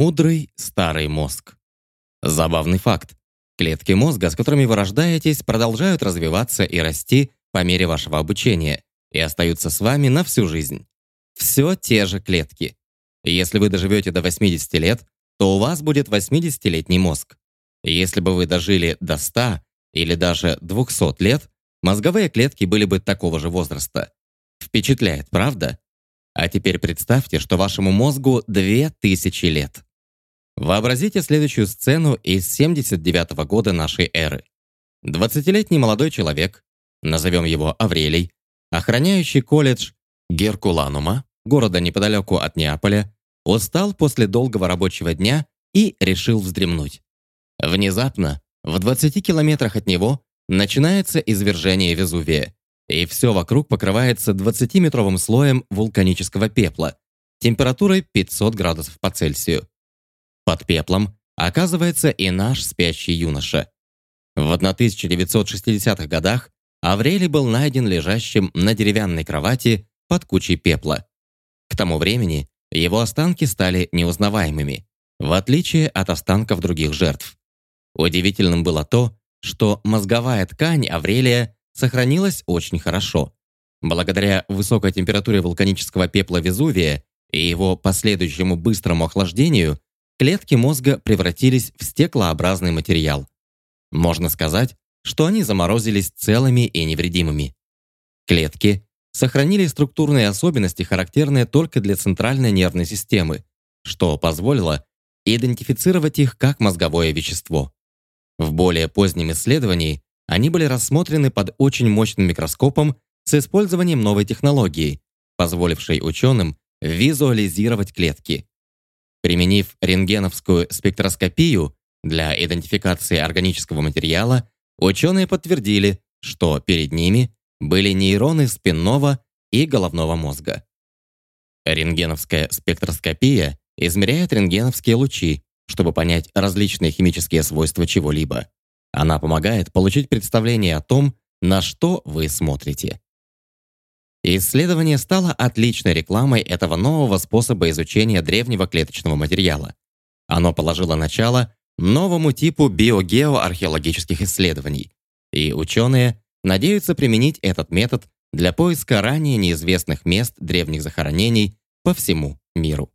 Мудрый старый мозг. Забавный факт. Клетки мозга, с которыми вы рождаетесь, продолжают развиваться и расти по мере вашего обучения и остаются с вами на всю жизнь. Все те же клетки. Если вы доживете до 80 лет, то у вас будет 80-летний мозг. Если бы вы дожили до 100 или даже 200 лет, мозговые клетки были бы такого же возраста. Впечатляет, правда? А теперь представьте, что вашему мозгу 2000 лет. Вообразите следующую сцену из 79 -го года нашей эры. 20-летний молодой человек, назовем его Аврелий, охраняющий колледж Геркуланума, города неподалеку от Неаполя, устал после долгого рабочего дня и решил вздремнуть. Внезапно, в 20 километрах от него, начинается извержение Везувия, и все вокруг покрывается 20-метровым слоем вулканического пепла, температурой 500 градусов по Цельсию. Под пеплом оказывается и наш спящий юноша. В 1960-х годах Аврелий был найден лежащим на деревянной кровати под кучей пепла. К тому времени его останки стали неузнаваемыми, в отличие от останков других жертв. Удивительным было то, что мозговая ткань Аврелия сохранилась очень хорошо. Благодаря высокой температуре вулканического пепла Везувия и его последующему быстрому охлаждению, клетки мозга превратились в стеклообразный материал. Можно сказать, что они заморозились целыми и невредимыми. Клетки сохранили структурные особенности, характерные только для центральной нервной системы, что позволило идентифицировать их как мозговое вещество. В более позднем исследовании они были рассмотрены под очень мощным микроскопом с использованием новой технологии, позволившей ученым визуализировать клетки. Применив рентгеновскую спектроскопию для идентификации органического материала, ученые подтвердили, что перед ними были нейроны спинного и головного мозга. Рентгеновская спектроскопия измеряет рентгеновские лучи, чтобы понять различные химические свойства чего-либо. Она помогает получить представление о том, на что вы смотрите. Исследование стало отличной рекламой этого нового способа изучения древнего клеточного материала. Оно положило начало новому типу биогеоархеологических исследований, и ученые надеются применить этот метод для поиска ранее неизвестных мест древних захоронений по всему миру.